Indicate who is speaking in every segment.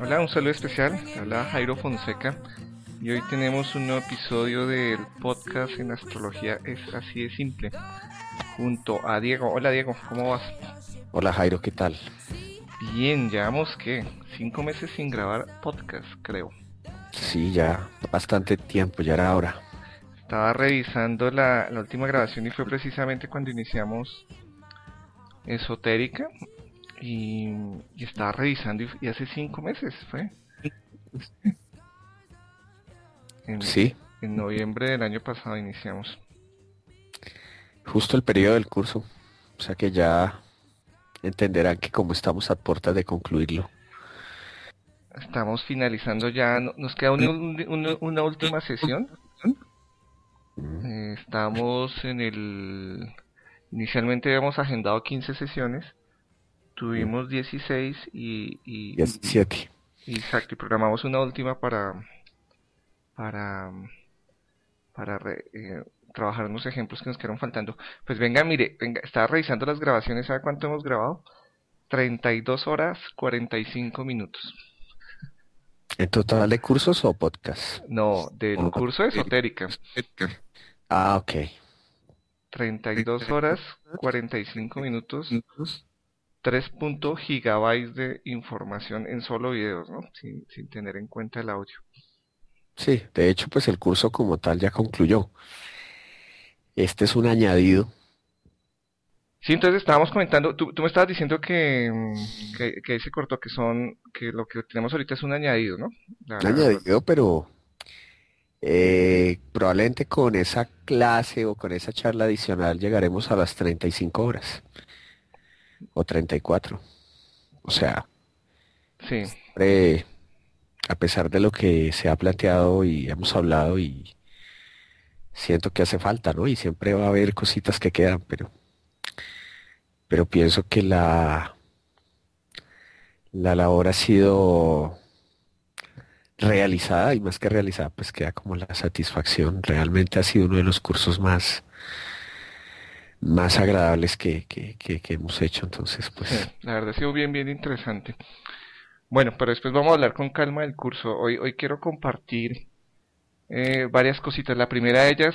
Speaker 1: Hola, un saludo especial. Habla Jairo Fonseca y hoy tenemos un nuevo episodio del podcast en astrología es así de simple junto a Diego. Hola Diego, ¿cómo vas?
Speaker 2: Hola Jairo, ¿qué tal?
Speaker 1: Bien, llevamos que cinco meses sin grabar podcast, creo.
Speaker 2: Sí, ya bastante tiempo, ya era hora.
Speaker 1: Estaba revisando la, la última grabación y fue precisamente cuando iniciamos Esotérica y, estaba revisando y, hace cinco meses fue.
Speaker 2: En, sí.
Speaker 1: En noviembre del año pasado iniciamos.
Speaker 2: Justo el periodo del curso. O sea que ya entenderán que como estamos a puertas de concluirlo.
Speaker 1: Estamos finalizando ya, nos queda una, última sesión. Mm. Eh, estamos en el... Inicialmente habíamos agendado 15 sesiones Tuvimos 16 y, y
Speaker 2: 17.
Speaker 1: Exacto, y programamos una última para para para eh, trabajar unos ejemplos que nos quedaron faltando. Pues venga, mire, venga, estaba revisando las grabaciones, ¿sabe cuánto hemos grabado? 32 horas 45 minutos.
Speaker 2: ¿En total de cursos o podcast?
Speaker 1: No, del curso de esotérica.
Speaker 2: Ah, ok.
Speaker 1: 32 horas 45 minutos 3. gigabytes de información en solo videos, ¿no? Sin, tener en cuenta el audio.
Speaker 2: Sí, de hecho, pues el curso como tal ya concluyó. Este es un añadido.
Speaker 1: Sí, entonces estábamos comentando, tú, me estabas diciendo que, que, que se cortó, que son, que lo que tenemos ahorita es un añadido, ¿no?
Speaker 2: un añadido, pero eh, probablemente con esa clase o con esa charla adicional llegaremos a las 35 horas o 34. O sea,
Speaker 1: sí.
Speaker 2: a pesar de lo que se ha planteado y hemos hablado y siento que hace falta, ¿no? Y siempre va a haber cositas que quedan, pero pero pienso que la la labor ha sido realizada y más que realizada, pues queda como la satisfacción. Realmente ha sido uno de los cursos más más agradables que, que, que, hemos hecho. Entonces, pues.
Speaker 1: la verdad ha sido bien, bien interesante. Bueno, pero después vamos a hablar con calma del curso. Hoy, hoy quiero compartir eh, varias cositas. La primera de ellas,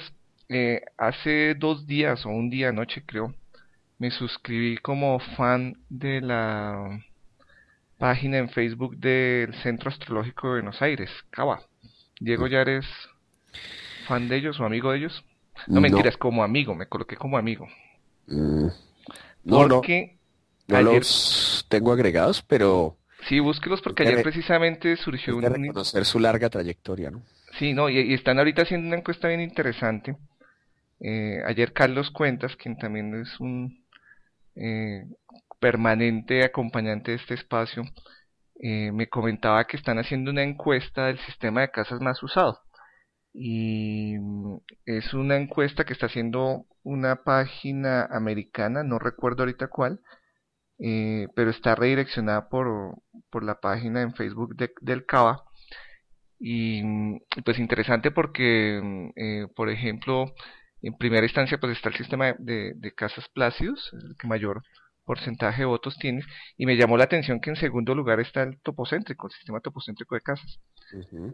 Speaker 1: eh, hace dos días o un día anoche creo, me suscribí como fan de la página en Facebook del Centro Astrológico de Buenos Aires, Cava. Diego, ¿ya eres fan de ellos o amigo de ellos? No, mentiras, como amigo, me coloqué como amigo.
Speaker 2: Mm, no, porque no, los tengo agregados, pero...
Speaker 1: Sí, búsquelos porque ayer precisamente surgió un...
Speaker 2: reconocer su larga trayectoria, ¿no?
Speaker 1: Sí, no, y, están ahorita haciendo una encuesta bien interesante. Eh, ayer Carlos Cuentas, quien también es un eh, permanente acompañante de este espacio, eh, me comentaba que están haciendo una encuesta del sistema de casas más usado y mm, es una encuesta que está haciendo una página americana, no recuerdo ahorita cuál, eh, pero está redireccionada por, por la página en Facebook del CABA. Y mm, pues interesante porque, mm, eh, por ejemplo, en primera instancia pues está el sistema de, de casas plácidos, el que mayor porcentaje de votos tienes. Y me llamó la atención que en segundo lugar está el topocéntrico, el sistema topocéntrico de casas.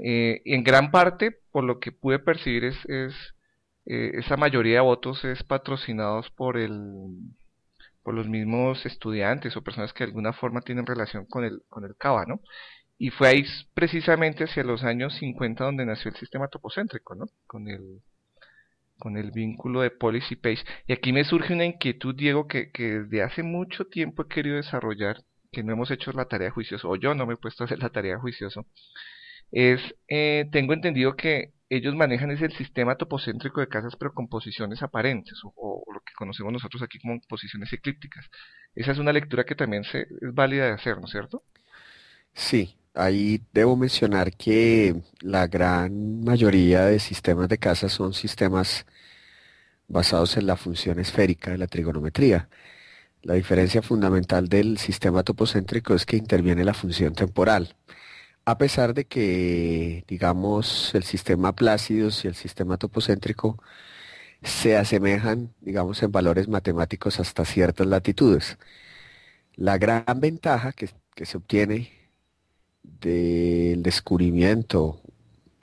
Speaker 1: Eh, y en gran parte, por lo que pude percibir, es, es eh, esa mayoría de votos es patrocinados por el por los mismos estudiantes o personas que de alguna forma tienen relación con el con el CABA, ¿no? Y fue ahí precisamente hacia los años 50 donde nació el sistema topocéntrico, ¿no? Con el con el vínculo de policy page. Y aquí me surge una inquietud, Diego, que, que desde hace mucho tiempo he querido desarrollar, que no hemos hecho la tarea juicioso, o yo no me he puesto a hacer la tarea juicioso, es, eh, tengo entendido que ellos manejan es el sistema topocéntrico de casas, pero con posiciones aparentes, o, lo que conocemos nosotros aquí como posiciones eclípticas. Esa es una lectura que también se, es válida de hacer, ¿no es cierto?
Speaker 2: Sí, ahí debo mencionar que la gran mayoría de sistemas de casas son sistemas basados en la función esférica de la trigonometría. La diferencia fundamental del sistema topocéntrico es que interviene la función temporal. A pesar de que, digamos, el sistema plácidos y el sistema topocéntrico se asemejan, digamos, en valores matemáticos hasta ciertas latitudes. La gran ventaja que, que se obtiene del descubrimiento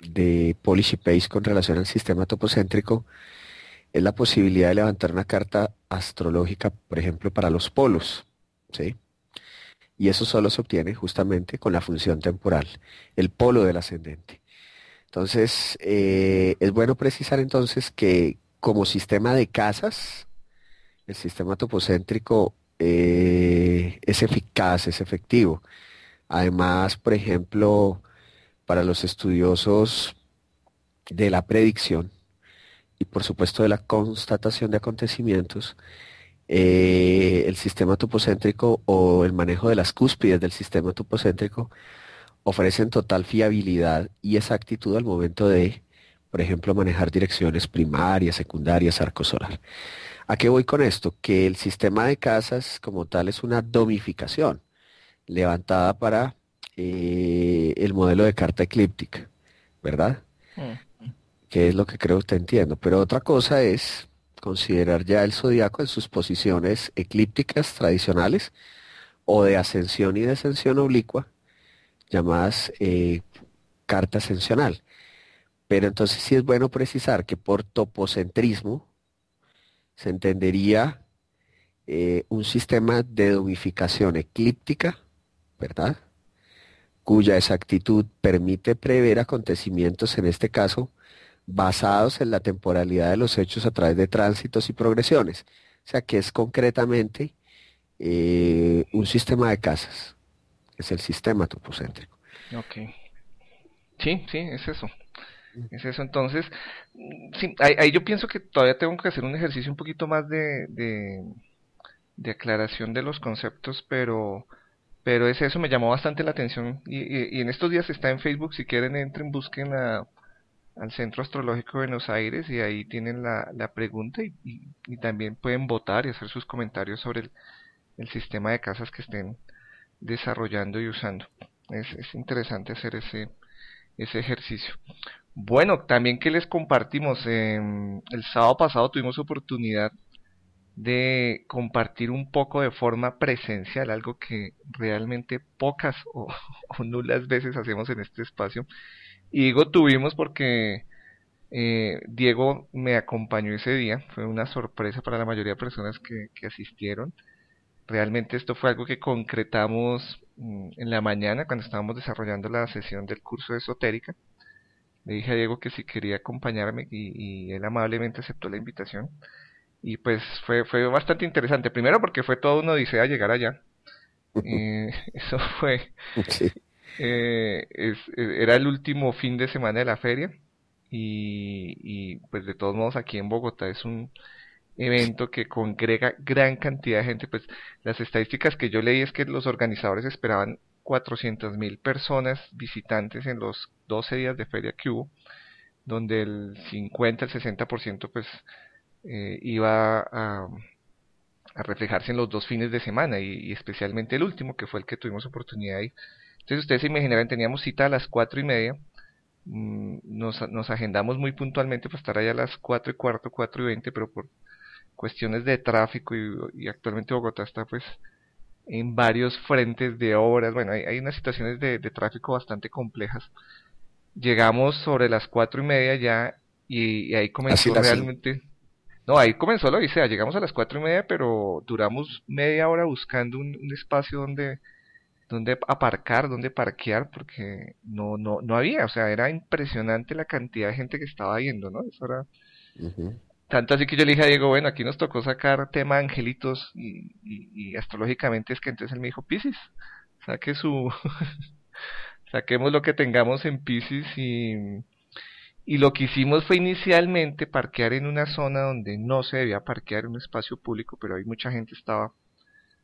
Speaker 2: de Policy Pace con relación al sistema topocéntrico es la posibilidad de levantar una carta astrológica, por ejemplo, para los polos. ¿sí? Y eso solo se obtiene justamente con la función temporal, el polo del ascendente. Entonces, eh, es bueno precisar entonces que como sistema de casas, el sistema topocéntrico eh, es eficaz, es efectivo. Además, por ejemplo, para los estudiosos de la predicción y por supuesto de la constatación de acontecimientos, eh, el sistema topocéntrico o el manejo de las cúspides del sistema topocéntrico ofrecen total fiabilidad y exactitud al momento de, por ejemplo, manejar direcciones primarias, secundarias, arco solar. ¿A qué voy con esto? Que el sistema de casas como tal es una domificación levantada para eh, el modelo de carta eclíptica, ¿verdad? Mm. Que es lo que creo que te entiendo. Pero otra cosa es considerar ya el zodiaco en sus posiciones eclípticas tradicionales o de ascensión y descensión oblicua, llamadas eh, carta ascensional. Pero entonces sí es bueno precisar que por topocentrismo se entendería eh, un sistema de domificación eclíptica, ¿verdad? Cuya exactitud permite prever acontecimientos, en este caso, basados en la temporalidad de los hechos a través de tránsitos y progresiones. O sea que es concretamente eh, un sistema de casas. Es el sistema topocéntrico.
Speaker 1: Ok. Sí, sí, es eso. Es eso, entonces, sí, ahí, yo pienso que todavía tengo que hacer un ejercicio un poquito más de, de, aclaración de los conceptos, pero, pero es eso, me llamó bastante la atención y, en estos días está en Facebook, si quieren entren, busquen al Centro Astrológico de Buenos Aires y ahí tienen la, pregunta y, también pueden votar y hacer sus comentarios sobre el, sistema de casas que estén desarrollando y usando. Es, es interesante hacer ese, ese ejercicio. Bueno, también que les compartimos, el sábado pasado tuvimos oportunidad de compartir un poco de forma presencial, algo que realmente pocas o, nulas veces hacemos en este espacio. Y digo tuvimos porque eh, Diego me acompañó ese día, fue una sorpresa para la mayoría de personas que, asistieron. Realmente esto fue algo que concretamos mm, en la mañana cuando estábamos desarrollando la sesión del curso de esotérica le dije a Diego que si quería acompañarme y, él amablemente aceptó la invitación. Y pues fue, fue bastante interesante. Primero porque fue todo una odisea llegar allá. Eh, eso fue... Eh, es, era el último fin de semana de la feria. Y, y pues de todos modos aquí en Bogotá es un evento que congrega gran cantidad de gente. Pues las estadísticas que yo leí es que los organizadores esperaban 400 mil personas visitantes en los 12 días de feria que hubo, donde el 50, el 60% pues eh, iba a, reflejarse en los dos fines de semana y, especialmente el último que fue el que tuvimos oportunidad ir. Entonces ustedes se imaginarán, teníamos cita a las cuatro y media, mm, nos, nos agendamos muy puntualmente para estar allá a las cuatro y cuarto, cuatro y veinte, pero por cuestiones de tráfico y, y actualmente Bogotá está pues en varios frentes de obras. Bueno, hay, hay unas situaciones de, tráfico bastante complejas. Llegamos sobre las cuatro y media ya y, ahí comenzó realmente... No, ahí comenzó la odisea. Llegamos a las cuatro y media, pero duramos media hora buscando un, espacio donde donde aparcar, donde parquear, porque no, no, no había, o sea, era impresionante la cantidad de gente que estaba yendo, ¿no? Eso era, tanto así que yo le dije a Diego, bueno, aquí nos tocó sacar tema angelitos y, astrológicamente es que entonces él me dijo, Pisces, saque su... saquemos lo que tengamos en Pisces y, y lo que hicimos fue inicialmente parquear en una zona donde no se debía parquear un espacio público, pero hay mucha gente estaba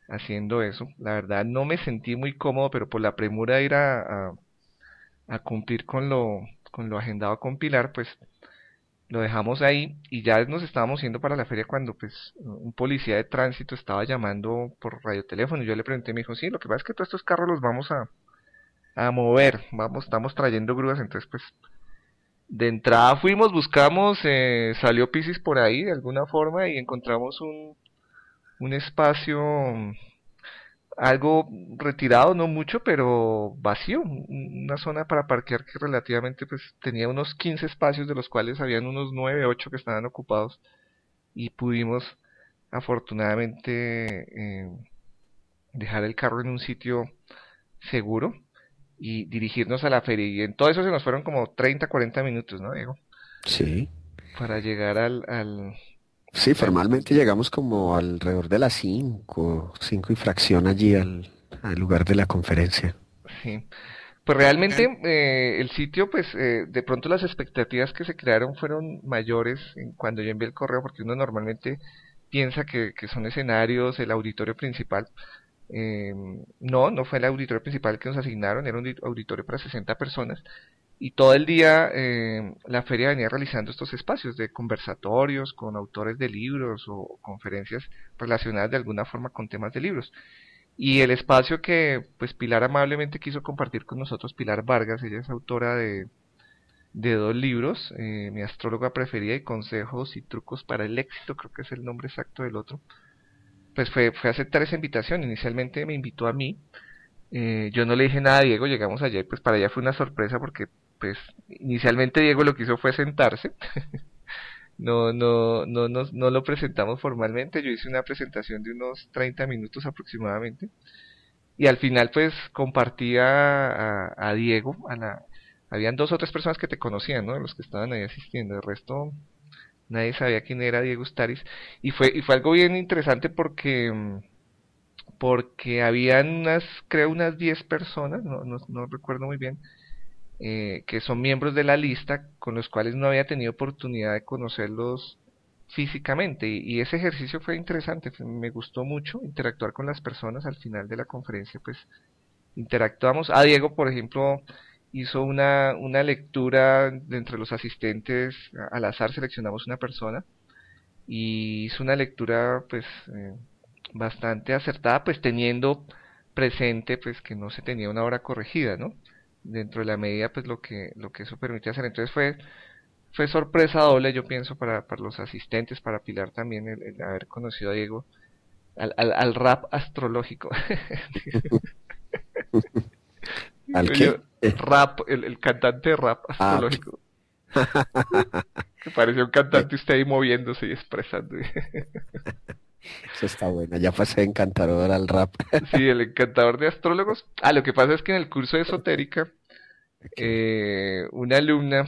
Speaker 1: haciendo eso. La verdad no me sentí muy cómodo, pero por la premura de ir a cumplir con lo, con lo agendado con Pilar, pues lo dejamos ahí y ya nos estábamos yendo para la feria cuando pues un policía de tránsito estaba llamando por radioteléfono y yo le pregunté, me dijo, sí, lo que pasa es que todos estos carros los vamos a, a mover, vamos, estamos trayendo grúas, entonces pues de entrada fuimos, buscamos, eh, salió Pisces por ahí de alguna forma y encontramos un, un espacio algo retirado, no mucho, pero vacío, una zona para parquear que relativamente pues tenía unos 15 espacios de los cuales habían unos 9, 8 que estaban ocupados y pudimos afortunadamente eh, dejar el carro en un sitio seguro y dirigirnos a la feria y en todo eso se nos fueron como 30, 40 minutos, ¿no, Diego?
Speaker 2: Sí.
Speaker 1: Para llegar al, al
Speaker 2: Sí, formalmente llegamos como alrededor de las 5, 5 y fracción allí al, lugar de la conferencia.
Speaker 1: Sí. Pues realmente eh, el sitio, pues eh, de pronto las expectativas que se crearon fueron mayores cuando yo envié el correo, porque uno normalmente piensa que, que son escenarios, el auditorio principal. Eh, no, no fue el auditorio principal que nos asignaron, era un auditorio para 60 personas y todo el día eh, la feria venía realizando estos espacios de conversatorios con autores de libros o conferencias relacionadas de alguna forma con temas de libros. Y el espacio que pues Pilar amablemente quiso compartir con nosotros, Pilar Vargas, ella es autora de, de dos libros, eh, Mi astróloga preferida y Consejos y Trucos para el Éxito, creo que es el nombre exacto del otro. Pues fue, fue aceptar esa invitación, inicialmente me invitó a mí, eh, yo no le dije nada a Diego, llegamos allá pues para ella fue una sorpresa porque pues inicialmente Diego lo que hizo fue sentarse. no, no, no, no, no lo presentamos formalmente, yo hice una presentación de unos 30 minutos aproximadamente. Y al final pues compartía a, a Diego, a la, habían dos o tres personas que te conocían, ¿no? Los que estaban ahí asistiendo, el resto nadie sabía quién era Diego Staris y fue y fue algo bien interesante porque porque habían unas creo unas 10 personas, no, no, no recuerdo muy bien, eh, que son miembros de la lista con los cuales no había tenido oportunidad de conocerlos físicamente y, ese ejercicio fue interesante, me gustó mucho interactuar con las personas al final de la conferencia, pues interactuamos. A Diego, por ejemplo, hizo una, una lectura de entre los asistentes, al azar seleccionamos una persona y hizo una lectura pues eh, bastante acertada, pues teniendo presente pues que no se tenía una hora corregida, ¿no? dentro de la medida pues lo que lo que eso permite hacer entonces fue fue sorpresa doble yo pienso para, para los asistentes para Pilar también el, haber conocido a Diego al, al, rap astrológico
Speaker 2: ¿Al qué?
Speaker 1: Rap el, el cantante rap ah, astrológico. Que parecía un cantante usted ahí moviéndose y expresando.
Speaker 2: Eso está bueno, ya pasé encantador al rap.
Speaker 1: Sí, el encantador de astrólogos. Ah, lo que pasa es que en el curso de esotérica, eh, una alumna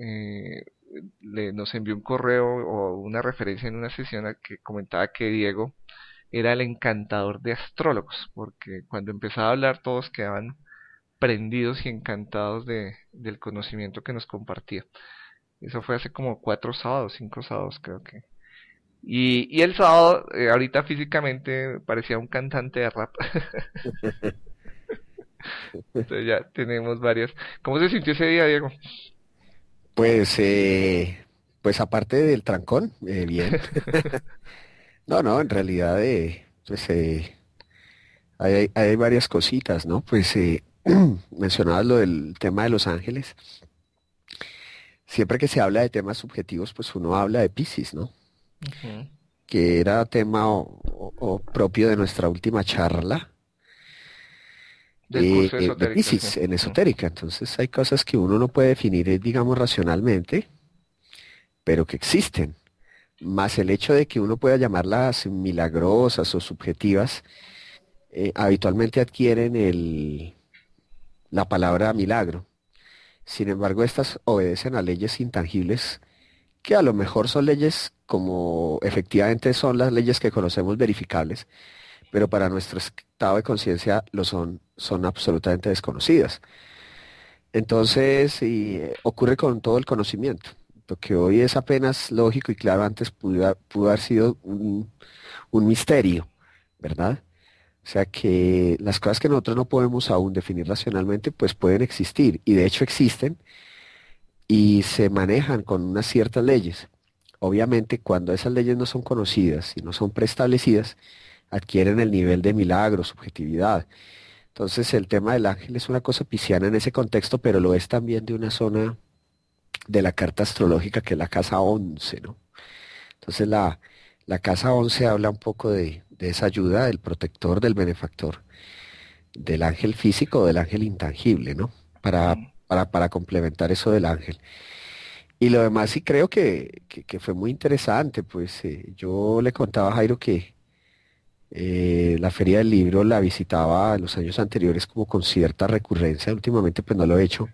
Speaker 1: eh, le, nos envió un correo o una referencia en una sesión que comentaba que Diego era el encantador de astrólogos, porque cuando empezaba a hablar todos quedaban prendidos y encantados de, del conocimiento que nos compartía. Eso fue hace como cuatro sábados, cinco sábados creo que, y, y el sábado, eh, ahorita físicamente parecía un cantante de rap. Entonces ya tenemos varias. ¿Cómo se sintió ese día, Diego?
Speaker 2: Pues, eh, pues aparte del trancón, eh, bien. no, no, en realidad, eh, pues eh, hay, hay, varias cositas, ¿no? Pues eh, mencionabas lo del tema de Los Ángeles. Siempre que se habla de temas subjetivos, pues uno habla de Pisces, ¿no? que era tema o, propio de nuestra última charla de, de en esotérica. Entonces hay cosas que uno no puede definir, eh, digamos, racionalmente, pero que existen. Más el hecho de que uno pueda llamarlas milagrosas o subjetivas, eh, habitualmente adquieren el, la palabra milagro. Sin embargo, estas obedecen a leyes intangibles que a lo mejor son leyes como efectivamente son las leyes que conocemos verificables, pero para nuestro estado de conciencia lo son, son absolutamente desconocidas. Entonces, eh, ocurre con todo el conocimiento. Lo que hoy es apenas lógico y claro, antes pudo, pudo haber sido un, un misterio, ¿verdad? O sea que las cosas que nosotros no podemos aún definir racionalmente, pues pueden existir, y de hecho existen, y se manejan con unas ciertas leyes. Obviamente, cuando esas leyes no son conocidas y no son preestablecidas, adquieren el nivel de milagro, subjetividad. Entonces, el tema del ángel es una cosa pisciana en ese contexto, pero lo es también de una zona de la carta astrológica que es la casa 11, ¿no? Entonces, la, la casa 11 habla un poco de, esa ayuda del protector, del benefactor, del ángel físico, del ángel intangible, ¿no? Para, para, para complementar eso del ángel. Y lo demás sí creo que, fue muy interesante, pues eh, yo le contaba a Jairo que eh, la feria del libro la visitaba en los años anteriores como con cierta recurrencia, últimamente pues no lo he hecho,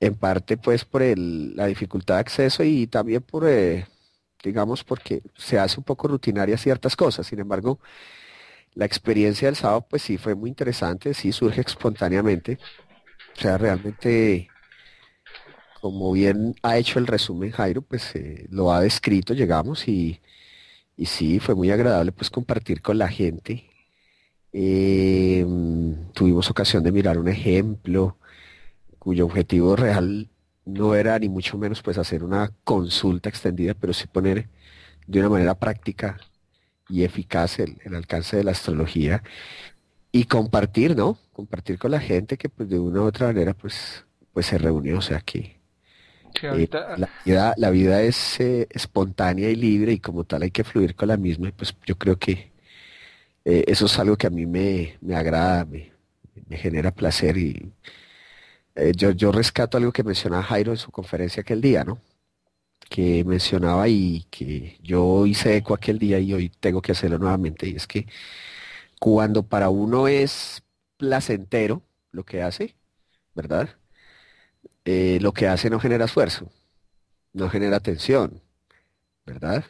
Speaker 2: en parte pues por la dificultad de acceso y también por, eh, digamos, porque se hace un poco rutinaria ciertas cosas, sin embargo, la experiencia del sábado pues sí fue muy interesante, sí surge espontáneamente, o sea, realmente como bien ha hecho el resumen Jairo, pues eh, lo ha descrito, llegamos y, y, sí, fue muy agradable pues compartir con la gente. Em, tuvimos ocasión de mirar un ejemplo cuyo objetivo real no era ni mucho menos pues hacer una consulta extendida, pero sí poner de una manera práctica y eficaz el, alcance de la astrología y compartir, ¿no? Compartir con la gente que pues de una u otra manera pues, pues se reunió, o sea que eh, la, vida, la vida es eh, espontánea y libre y como tal hay que fluir con la misma y pues yo creo que eh, eso es algo que a mí me, agrada, me, genera placer y yo, yo rescato algo que mencionaba Jairo en su conferencia aquel día, ¿no? Que mencionaba y que yo hice eco aquel día y hoy tengo que hacerlo nuevamente y es que cuando para uno es placentero lo que hace, ¿verdad? Eh, lo que hace no genera esfuerzo, no genera tensión, ¿verdad?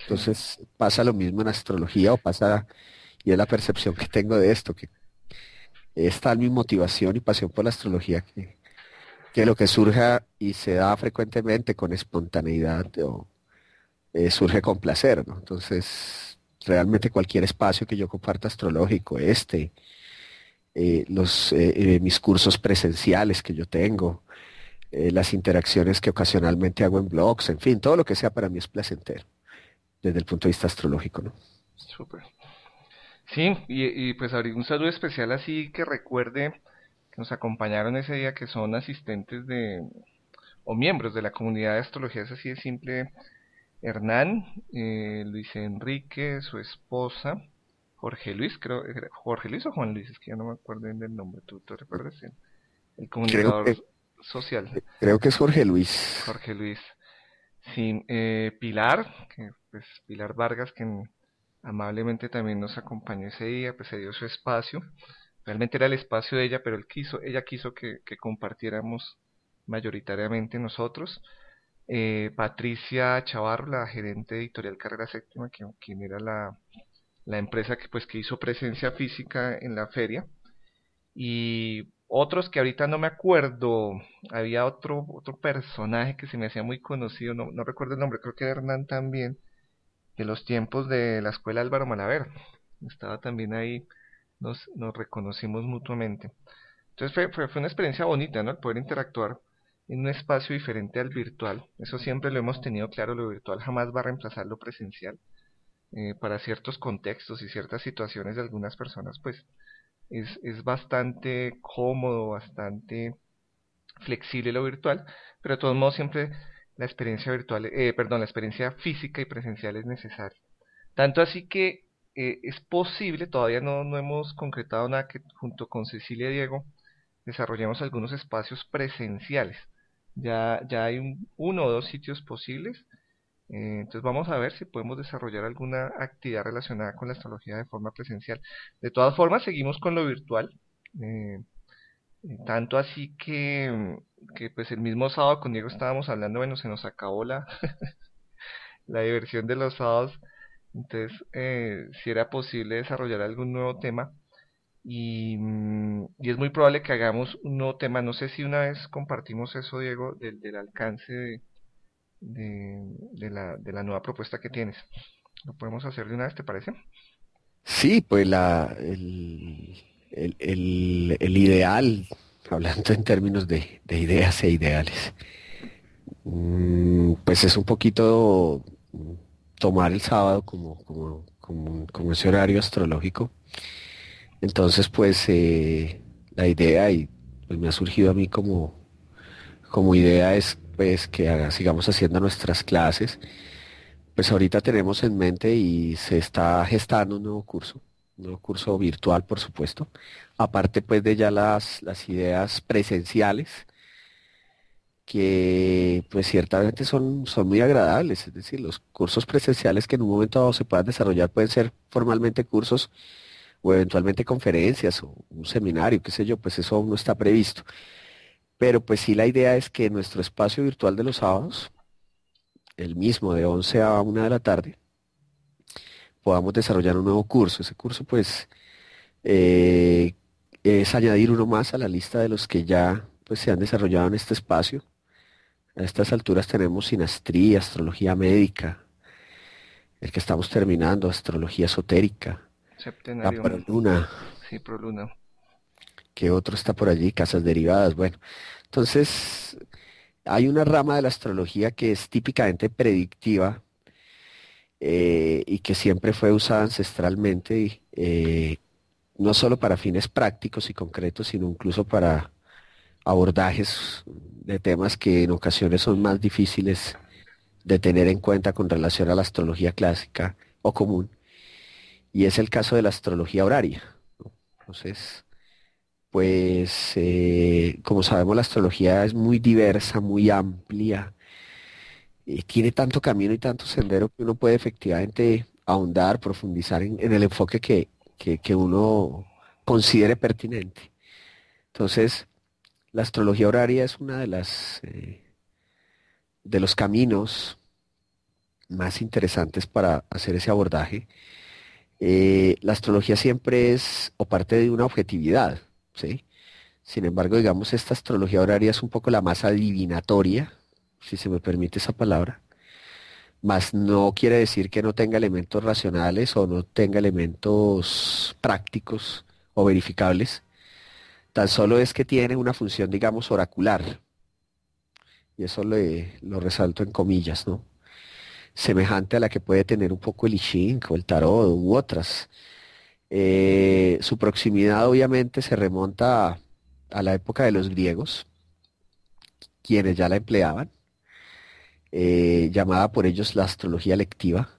Speaker 2: Entonces pasa lo mismo en astrología o pasa, y es la percepción que tengo de esto, que es tal mi motivación y pasión por la astrología que, que lo que surja y se da frecuentemente con espontaneidad o eh, surge con placer, ¿no? Entonces, realmente cualquier espacio que yo comparta astrológico, este, eh, los, mis cursos presenciales que yo tengo, eh, las interacciones que ocasionalmente hago en blogs, en fin, todo lo que sea para mí es placentero, desde el punto de vista astrológico, ¿no?
Speaker 1: Sí, y, pues abrir un saludo especial así que recuerde que nos acompañaron ese día que son asistentes de o miembros de la comunidad de astrología, es así de simple. Hernán, eh, Luis Enrique, su esposa, Jorge Luis, creo, Jorge Luis o Juan Luis, es que ya no me acuerdo bien del nombre, ¿tú te recuerdas? El comunicador social.
Speaker 2: Creo que es Jorge Luis.
Speaker 1: Jorge Luis. Sí, eh, Pilar, que, pues, Pilar Vargas, que amablemente también nos acompañó ese día, pues se dio su espacio. Realmente era el espacio de ella, pero él quiso, ella quiso que, compartiéramos mayoritariamente nosotros. Eh, Patricia Chavarro, la gerente editorial Carrera Séptima, que, quien era la, la empresa que pues que hizo presencia física en la feria. Y otros que ahorita no me acuerdo, había otro, otro personaje que se me hacía muy conocido, no, no recuerdo el nombre, creo que era Hernán también, de los tiempos de la escuela Álvaro Malaver. Estaba también ahí, nos, nos reconocimos mutuamente. Entonces fue, fue, una experiencia bonita, ¿no? El poder interactuar en un espacio diferente al virtual. Eso siempre lo hemos tenido claro, lo virtual jamás va a reemplazar lo presencial. Eh, para ciertos contextos y ciertas situaciones de algunas personas, pues es, es bastante cómodo, bastante flexible lo virtual, pero de todos modos siempre la experiencia virtual, eh, perdón, la experiencia física y presencial es necesaria. Tanto así que eh, es posible, todavía no, no hemos concretado nada que junto con Cecilia y Diego desarrollemos algunos espacios presenciales. Ya, ya hay uno o dos sitios posibles eh, entonces vamos a ver si podemos desarrollar alguna actividad relacionada con la astrología de forma presencial. De todas formas, seguimos con lo virtual. Eh, tanto así que, que pues el mismo sábado con Diego estábamos hablando, bueno, se nos acabó la, la diversión de los sábados. Entonces, eh, si era posible desarrollar algún nuevo tema. Y, y, es muy probable que hagamos un nuevo tema. No sé si una vez compartimos eso, Diego, del, del alcance de, de, la, de la nueva propuesta que tienes. ¿Lo podemos hacer de una vez, te parece?
Speaker 2: Sí, pues la, el, el, el, ideal, hablando en términos de, ideas e ideales, mm, pues es un poquito tomar el sábado como, como, como, ese horario astrológico. Entonces, pues eh, la idea, y pues me ha surgido a mí como, como idea, es pues que sigamos haciendo nuestras clases, Pues ahorita tenemos en mente y se está gestando un nuevo curso, un curso virtual, por supuesto. Aparte pues de ya las, las ideas presenciales, que pues ciertamente son, son muy agradables. Es decir, los cursos presenciales que en un momento dado se puedan desarrollar pueden ser formalmente cursos o eventualmente conferencias o un seminario, qué sé yo, pues eso aún no está previsto. Pero pues sí la idea es que nuestro espacio virtual de los sábados, el mismo de 11 a 1 de la tarde, podamos desarrollar un nuevo curso. Ese curso pues eh, es añadir uno más a la lista de los que ya pues se han desarrollado en este espacio. A estas alturas tenemos sinastría, astrología médica, el que estamos terminando, astrología esotérica,
Speaker 1: Septenario.
Speaker 2: la luna,
Speaker 1: Sí, Proluna.
Speaker 2: que otro está por allí, casas derivadas, bueno. Entonces, hay una rama de la astrología que es típicamente predictiva eh, y que siempre fue usada ancestralmente, eh, no solo para fines prácticos y concretos, sino incluso para abordajes de temas que en ocasiones son más difíciles de tener en cuenta con relación a la astrología clásica o común, y es el caso de la astrología horaria. Entonces, pues eh, como sabemos, la astrología es muy diversa, muy amplia, y tiene tanto camino y tanto sendero que uno puede efectivamente ahondar, profundizar en, el enfoque que, que, que uno considere pertinente. Entonces, la astrología horaria es una de las eh, de los caminos más interesantes para hacer ese abordaje. Eh, la astrología siempre es o parte de una objetividad, ¿sí? Sin embargo, digamos, esta astrología horaria es un poco la más adivinatoria, si se me permite esa palabra, más no quiere decir que no tenga elementos racionales o no tenga elementos prácticos o verificables, tan solo es que tiene una función, digamos, oracular, y eso lo resalto en comillas, ¿no? Semejante a la que puede tener un poco el I Ching o el tarot u otras. Eh, su proximidad obviamente se remonta a la época de los griegos, quienes ya la empleaban, eh, llamada por ellos la astrología lectiva,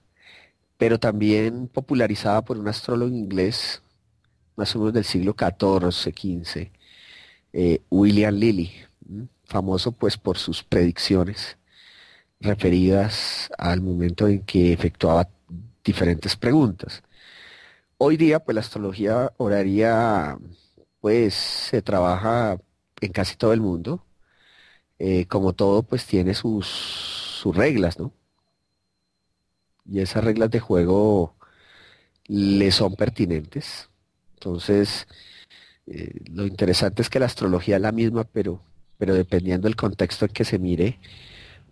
Speaker 2: pero también popularizada por un astrólogo inglés, más o menos del siglo XIV, XV, eh, William Lilly, famoso pues por sus predicciones referidas al momento en que efectuaba diferentes preguntas. Hoy día pues la astrología horaria pues se trabaja en casi todo el mundo. Eh, como todo pues tiene sus, sus reglas, ¿no? Y esas reglas de juego le son pertinentes. Entonces, eh, lo interesante es que la astrología es la misma, pero, pero dependiendo del contexto en que se mire,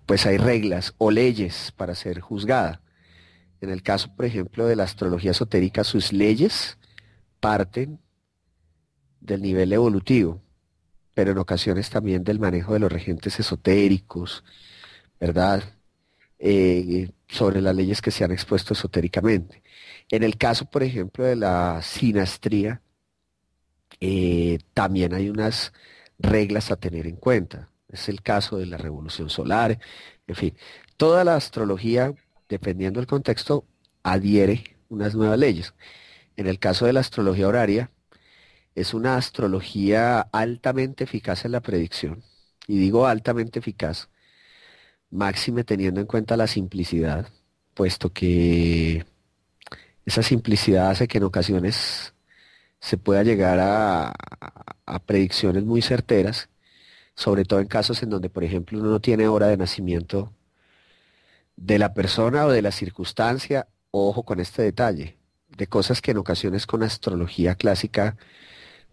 Speaker 2: pues hay reglas o leyes para ser juzgada. En el caso, por ejemplo, de la astrología esotérica, sus leyes parten del nivel evolutivo, pero en ocasiones también del manejo de los regentes esotéricos, ¿verdad? Eh, sobre las leyes que se han expuesto esotéricamente. En el caso, por ejemplo, de la sinastría, eh, también hay unas reglas a tener en cuenta. Es el caso de la revolución solar, en fin. Toda la astrología, dependiendo del contexto, adhiere unas nuevas leyes. En el caso de la astrología horaria, es una astrología altamente eficaz en la predicción. Y digo altamente eficaz, máxime teniendo en cuenta la simplicidad, puesto que esa simplicidad hace que en ocasiones se pueda llegar a, predicciones muy certeras, sobre todo en casos en donde, por ejemplo, uno no tiene hora de nacimiento de la persona o de la circunstancia, ojo con este detalle, de cosas que en ocasiones con astrología clásica,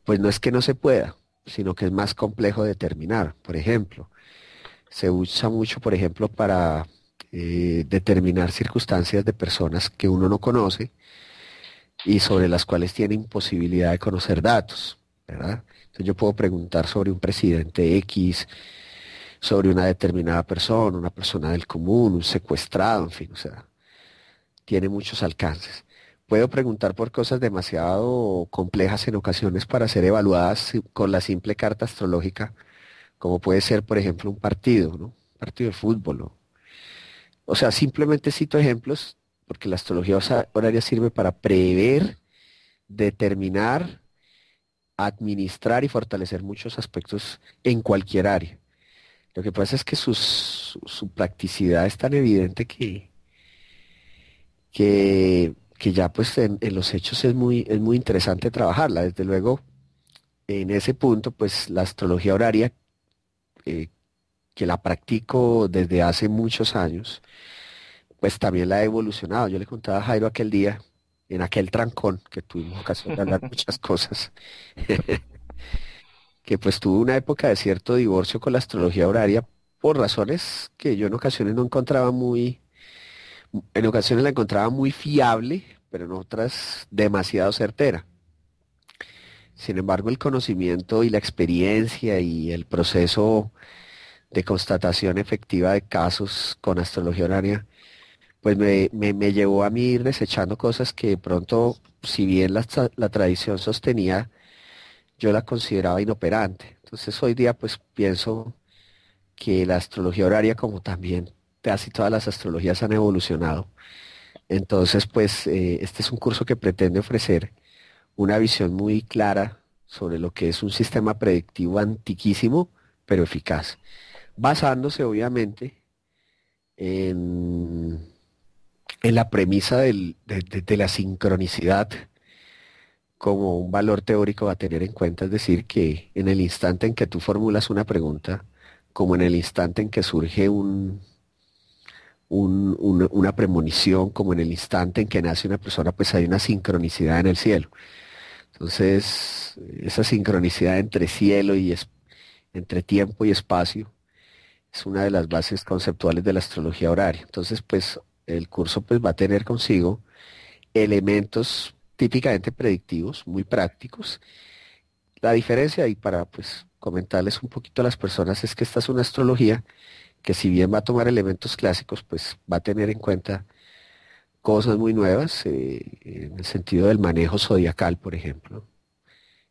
Speaker 2: pues no es que no se pueda, sino que es más complejo determinar. Por ejemplo, se usa mucho, por ejemplo, para eh, determinar circunstancias de personas que uno no conoce y sobre las cuales tiene imposibilidad de conocer datos. Entonces yo puedo preguntar sobre un presidente X, sobre una determinada persona, una persona del común, un secuestrado, en fin, o sea, tiene muchos alcances. Puedo preguntar por cosas demasiado complejas en ocasiones para ser evaluadas con la simple carta astrológica, como puede ser, por ejemplo, un partido. Un partido de fútbol, o sea, simplemente cito ejemplos, porque la astrología horaria sirve para prever, determinar, administrar y fortalecer muchos aspectos en cualquier área. Lo que pasa es que su, practicidad es tan evidente que, que, ya pues en, los hechos es muy, es muy interesante trabajarla. Desde luego, en ese punto, pues la astrología horaria, eh, que la practico desde hace muchos años, pues también la he evolucionado. Yo le contaba a Jairo aquel día, en aquel trancón, que tuvimos ocasión de hablar muchas cosas, que pues tuve una época de cierto divorcio con la astrología horaria por razones que yo en ocasiones no encontraba muy, en ocasiones la encontraba muy fiable, pero en otras demasiado certera. Sin embargo, el conocimiento y la experiencia y el proceso de constatación efectiva de casos con astrología horaria, pues me, llevó a mí ir desechando cosas que de pronto, si bien la, la tradición sostenía, yo la consideraba inoperante. Entonces hoy día pues pienso que la astrología horaria como también casi todas las astrologías han evolucionado. Entonces pues eh, este es un curso que pretende ofrecer una visión muy clara sobre lo que es un sistema predictivo antiquísimo pero eficaz, basándose obviamente en, la premisa de, la sincronicidad como un valor teórico a tener en cuenta, es decir, que en el instante en que tú formulas una pregunta, como en el instante en que surge un, una premonición, como en el instante en que nace una persona, pues hay una sincronicidad en el cielo. Entonces, esa sincronicidad entre cielo y entre tiempo y espacio es una de las bases conceptuales de la astrología horaria. Entonces, pues el curso pues va a tener consigo elementos típicamente predictivos, muy prácticos. La diferencia, y para pues comentarles un poquito a las personas, es que esta es una astrología que si bien va a tomar elementos clásicos, pues va a tener en cuenta cosas muy nuevas eh, en el sentido del manejo zodiacal, por ejemplo,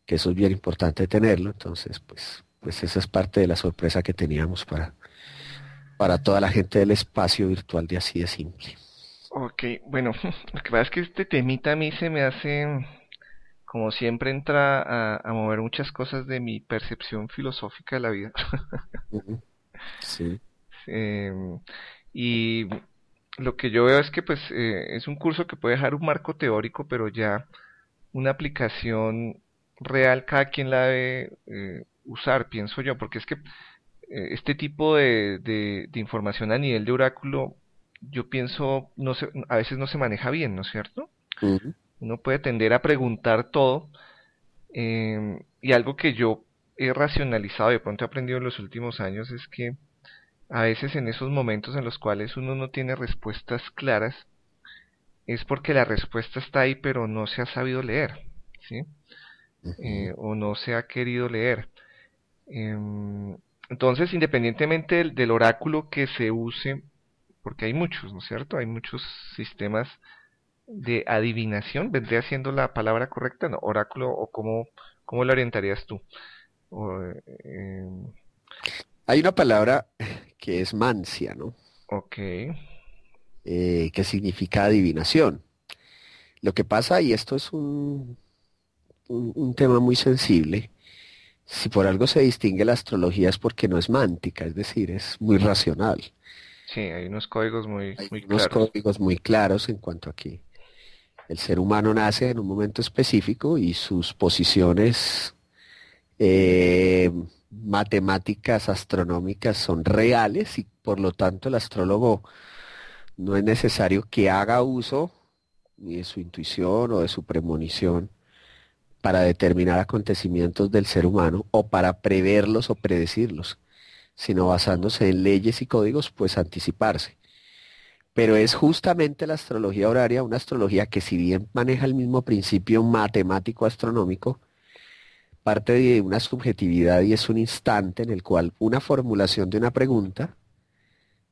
Speaker 2: que eso es bien importante tenerlo. Entonces, pues, pues esa es parte de la sorpresa que teníamos para, para toda la gente del espacio virtual de así de simple.
Speaker 1: Ok, bueno, lo que pasa es que este temita a mí se me hace, como siempre, entra a, mover muchas cosas de mi percepción filosófica de la vida.
Speaker 2: sí.
Speaker 1: Em, y lo que yo veo es que pues eh, es un curso que puede dejar un marco teórico, pero ya una aplicación real cada quien la debe eh, usar, pienso yo, porque es que eh, este tipo de, de, de información a nivel de oráculo yo pienso, no se, a veces no se maneja bien, ¿no es cierto? Uno puede tender a preguntar todo. Y algo que yo he racionalizado y de pronto he aprendido en los últimos años es que a veces en esos momentos en los cuales uno no tiene respuestas claras, es porque la respuesta está ahí pero no se ha sabido leer, ¿sí? Eh, o no se ha querido leer. Em, entonces, independientemente del, oráculo que se use porque hay muchos, ¿no es cierto? Hay muchos sistemas de adivinación, vendría siendo la palabra correcta, ¿no? Oráculo, o cómo, cómo lo orientarías tú.
Speaker 2: Eh, hay una palabra que es mancia, ¿no?
Speaker 1: Ok.
Speaker 2: Eh, que significa adivinación. Lo que pasa, y esto es un, un tema muy sensible, si por algo se distingue la astrología es porque no es mántica, es decir, es muy racional.
Speaker 1: Sí, hay unos códigos muy,
Speaker 2: hay
Speaker 1: muy
Speaker 2: unos códigos muy claros en cuanto a que el ser humano nace en un momento específico y sus posiciones eh, matemáticas astronómicas son reales y por lo tanto el astrólogo no es necesario que haga uso ni de su intuición o de su premonición para determinar acontecimientos del ser humano o para preverlos o predecirlos sino basándose en leyes y códigos, pues anticiparse. Pero es justamente la astrología horaria, una astrología que si bien maneja el mismo principio matemático astronómico, parte de una subjetividad y es un instante en el cual una formulación de una pregunta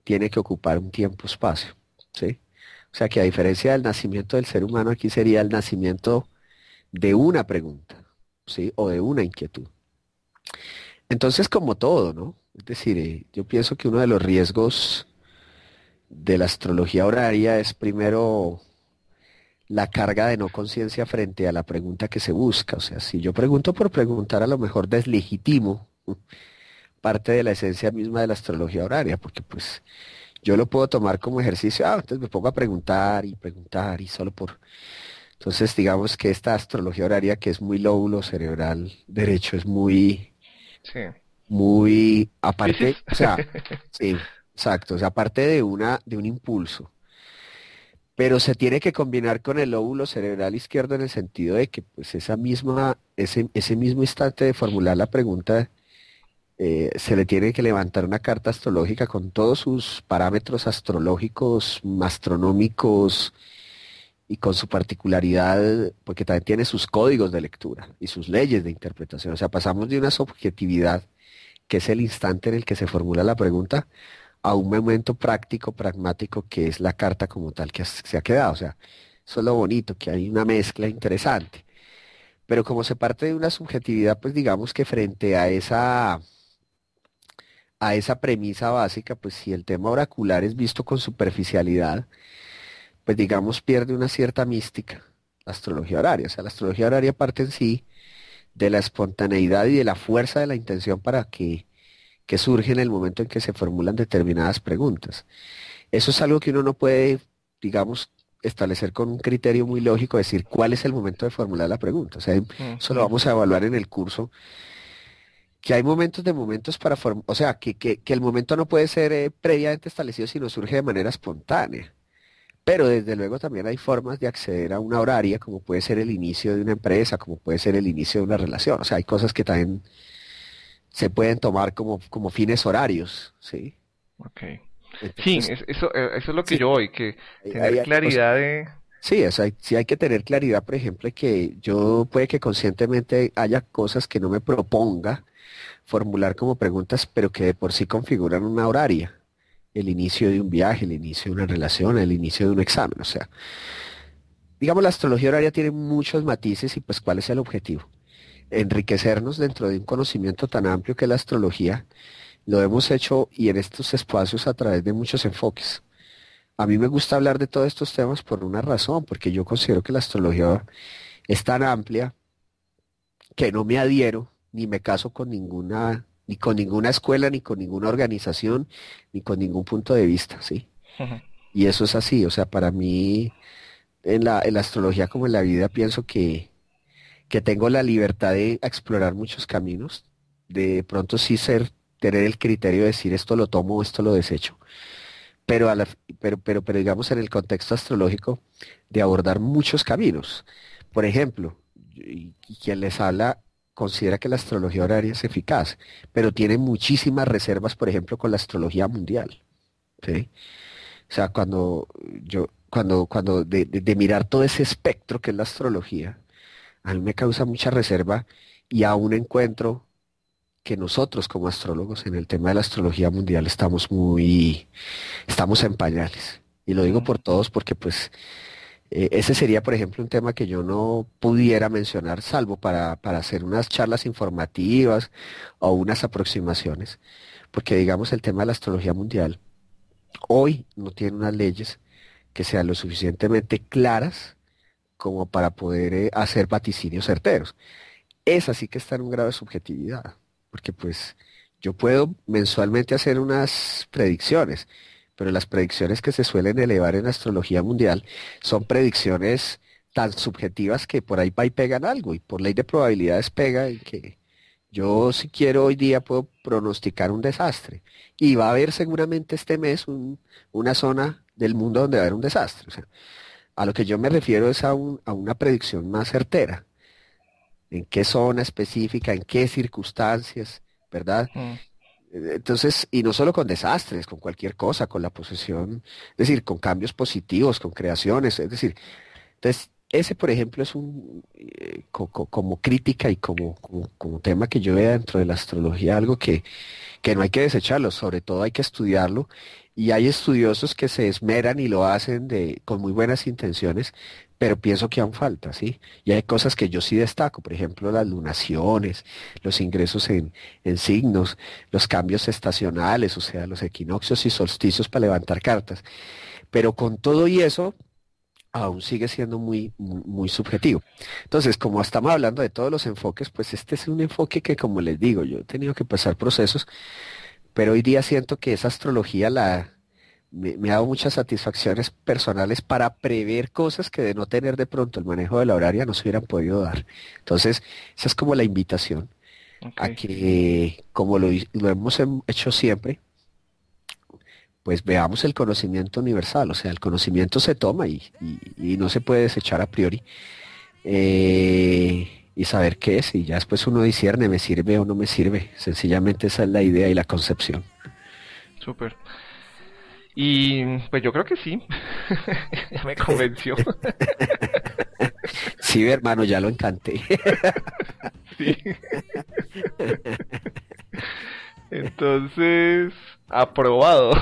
Speaker 2: tiene que ocupar un tiempo-espacio. ¿sí? O sea que a diferencia del nacimiento del ser humano, aquí sería el nacimiento de una pregunta, ¿sí? O de una inquietud. Entonces, como todo, ¿no? Es decir, eh, yo pienso que uno de los riesgos de la astrología horaria es primero la carga de no conciencia frente a la pregunta que se busca. O sea, si yo pregunto por preguntar, a lo mejor deslegitimo parte de la esencia misma de la astrología horaria, porque pues yo lo puedo tomar como ejercicio, ah, entonces me pongo a preguntar y preguntar y solo por... Entonces digamos que esta astrología horaria que es muy lóbulo cerebral derecho es muy... Sí. Muy aparte, o sea, sí, exacto, o sea, aparte de una, de un impulso pero se tiene que combinar con el lóbulo cerebral izquierdo en el sentido de que pues esa misma, ese, ese mismo instante de formular la pregunta eh, se le tiene que levantar una carta astrológica con todos sus parámetros astrológicos, astronómicos y con su particularidad, porque también tiene sus códigos de lectura y sus leyes de interpretación. O sea, pasamos de una subjetividad, que es el instante en el que se formula la pregunta, a un momento práctico, pragmático, que es la carta como tal que se ha quedado. O sea, eso es lo bonito, que hay una mezcla interesante. Pero como se parte de una subjetividad, pues digamos que frente a esa, a esa premisa básica, pues si el tema oracular es visto con superficialidad, pues digamos pierde una cierta mística la astrología horaria. O sea, la astrología horaria parte en sí de la espontaneidad y de la fuerza de la intención para que que surge en el momento en que se formulan determinadas preguntas. Eso es algo que uno no puede, digamos, establecer con un criterio muy lógico, decir cuál es el momento de formular la pregunta. O sea, eso lo vamos a evaluar en el curso, que hay momentos de momentos para formular, o sea, que, que, el momento no puede ser eh, previamente establecido, sino surge de manera espontánea. Pero desde luego también hay formas de acceder a una horaria, como puede ser el inicio de una empresa, como puede ser el inicio de una relación. O sea, hay cosas que también se pueden tomar como, como fines horarios, ¿sí?
Speaker 1: Ok. sí, eso, eh, eso es lo que yo voy, que tener claridad de...
Speaker 2: Sí, hay, sí hay que tener claridad, por ejemplo, que yo puede que conscientemente haya cosas que no me proponga formular como preguntas, pero que de por sí configuran una horaria. El inicio de un viaje, el inicio de una relación, el inicio de un examen. O sea, digamos, la astrología horaria tiene muchos matices y pues cuál es el objetivo enriquecernos dentro de un conocimiento tan amplio que la astrología, lo hemos hecho y en estos espacios a través de muchos enfoques. A mí me gusta hablar de todos estos temas por una razón, porque yo considero que la astrología es tan amplia que no me adhiero ni me caso con ninguna ni con ninguna escuela, ni con ninguna organización, ni con ningún punto de vista, ¿sí? Y eso es así, o sea, para mí, en la, en la astrología como en la vida, pienso que, que tengo la libertad de explorar muchos caminos, de pronto sí ser, tener el criterio de decir esto lo tomo, esto lo desecho. Pero, a pero, pero, pero digamos en el contexto astrológico, de abordar muchos caminos. Por ejemplo, quien les habla considera que la astrología horaria es eficaz, pero tiene muchísimas reservas, por ejemplo, con la astrología mundial. ¿sí? O sea, cuando yo, cuando, cuando de, de, mirar todo ese espectro que es la astrología, a mí me causa mucha reserva y aún encuentro que nosotros como astrólogos en el tema de la astrología mundial estamos muy, estamos en pañales. Y lo digo por todos porque pues eh, ese sería, por ejemplo, un tema que yo no pudiera mencionar salvo para, para hacer unas charlas informativas o unas aproximaciones. Porque digamos el tema de la astrología mundial hoy no tiene unas leyes que sean lo suficientemente claras como para poder eh, hacer vaticinios certeros. Esa sí que está en un grado de subjetividad, porque pues yo puedo mensualmente hacer unas predicciones, pero las predicciones que se suelen elevar en astrología mundial son predicciones tan subjetivas que por ahí va y pegan algo, y por ley de probabilidades pega y que yo si quiero hoy día puedo pronosticar un desastre. Y va a haber seguramente este mes una zona del mundo donde va a haber un desastre. A lo que yo me refiero es a, una predicción más certera. ¿En qué zona específica? ¿En qué circunstancias? ¿Verdad? Mm. Entonces, y no solo con desastres, con cualquier cosa, con la posesión, es decir, con cambios positivos, con creaciones, es decir, entonces ese, por ejemplo, es un, eh, como crítica y como, como, tema que yo veo dentro de la astrología, algo que, que no hay que desecharlo, sobre todo hay que estudiarlo. Y hay estudiosos que se esmeran y lo hacen de, con muy buenas intenciones, pero pienso que aún falta, ¿sí? Y hay cosas que yo sí destaco, por ejemplo, las lunaciones, los ingresos en, en signos, los cambios estacionales, o sea, los equinoccios y solsticios para levantar cartas. Pero con todo y eso, aún sigue siendo muy, muy, subjetivo. Entonces, como estamos hablando de todos los enfoques, pues este es un enfoque que, como les digo, yo he tenido que pasar procesos, pero hoy día siento que esa astrología la, me, ha dado muchas satisfacciones personales para prever cosas que de no tener de pronto el manejo de la horaria no se hubieran podido dar. Entonces, esa es como la invitación a que, como lo, lo hemos hecho siempre, pues veamos el conocimiento universal, o sea, el conocimiento se toma y, no se puede desechar a priori. Eh, y saber qué es, y ya después uno discierne, me sirve o no me sirve. Sencillamente esa es la idea y la concepción.
Speaker 1: Súper. Y pues yo creo que sí. ya me convenció.
Speaker 2: sí, hermano, ya lo encanté. sí.
Speaker 1: Entonces, aprobado.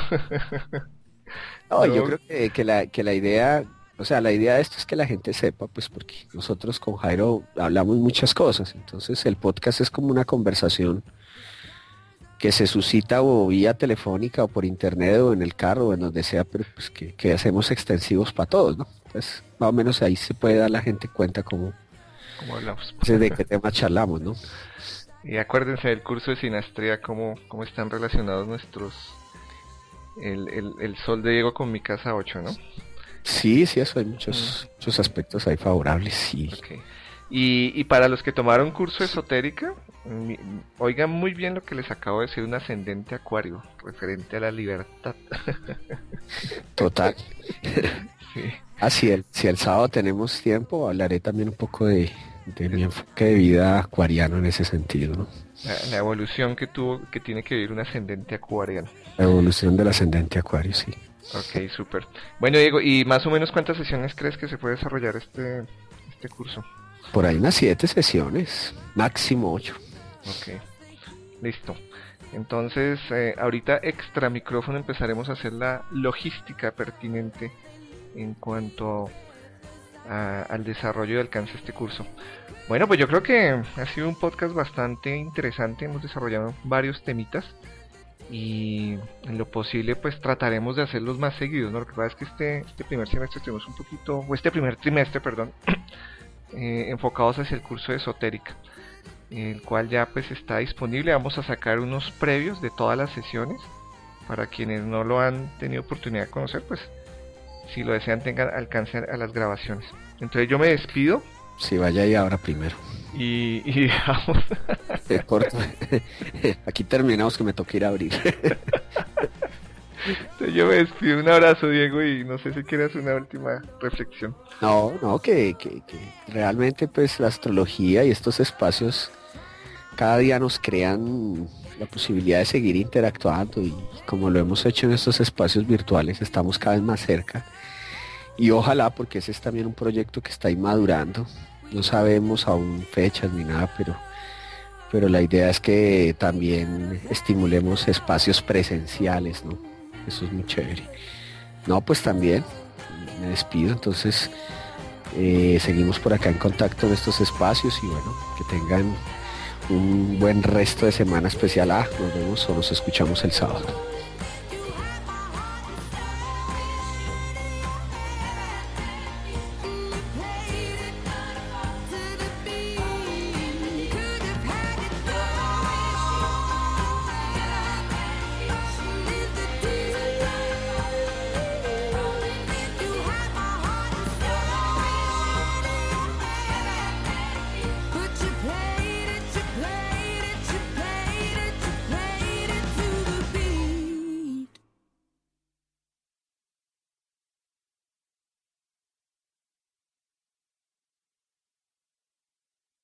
Speaker 2: no, yo creo que, que, la, que la idea, o sea, la idea de esto es que la gente sepa, pues porque nosotros con Jairo hablamos muchas cosas, entonces el podcast es como una conversación que se suscita o vía telefónica o por internet o en el carro o en donde sea, pero pues que, hacemos extensivos para todos, ¿no? Pues más o menos ahí se puede dar la gente cuenta cómo, hablamos. de qué tema charlamos, ¿no?
Speaker 1: Y acuérdense del curso de sinastría, cómo, cómo están relacionados nuestros... El, el, sol de Diego con mi casa 8, ¿no?
Speaker 2: Sí, sí, eso hay muchos, mm. muchos aspectos ahí favorables, sí.
Speaker 1: Y, y, para los que tomaron curso esotérica, oigan muy bien lo que les acabo de decir, un ascendente acuario, referente a la libertad.
Speaker 2: Total. sí. Ah, el, si el sábado tenemos tiempo, hablaré también un poco de, de mi enfoque de vida acuariano en ese sentido, ¿no?
Speaker 1: La, evolución que tuvo, que tiene que vivir un ascendente acuariano.
Speaker 2: La evolución del ascendente acuario, sí.
Speaker 1: Ok, súper. Bueno, Diego, ¿y más o menos cuántas sesiones crees que se puede desarrollar este, este curso?
Speaker 2: Por ahí unas siete sesiones, máximo ocho.
Speaker 1: Ok, listo. Entonces, eh, ahorita extra micrófono empezaremos a hacer la logística pertinente en cuanto al desarrollo y alcance de este curso. Bueno, pues yo creo que ha sido un podcast bastante interesante. Hemos desarrollado varios temitas y en lo posible pues trataremos de hacerlos más seguidos. ¿no? Lo que pasa es que este, este primer semestre estuvimos un poquito, o este primer trimestre, perdón, eh, enfocados hacia el curso de esotérica, el cual ya pues está disponible. Vamos a sacar unos previos de todas las sesiones para quienes no lo han tenido oportunidad de conocer, pues si lo desean tengan alcance a las grabaciones. Entonces yo me despido.
Speaker 2: Si vaya ahí ahora primero.
Speaker 1: Y, y vamos.
Speaker 2: Aquí terminamos que me toque ir a abrir.
Speaker 1: Entonces yo me despido. Un abrazo, Diego, y no sé si quieres una última reflexión.
Speaker 2: No, no, que, que, que realmente pues la astrología y estos espacios cada día nos crean la posibilidad de seguir interactuando y como lo hemos hecho en estos espacios virtuales estamos cada vez más cerca y ojalá porque ese es también un proyecto que está ahí madurando no sabemos aún fechas ni nada pero pero la idea es que también estimulemos espacios presenciales no eso es muy chévere no pues también me despido entonces eh, seguimos por acá en contacto en estos espacios y bueno que tengan un buen resto de semana especial. Ah, nos vemos o nos escuchamos el sábado.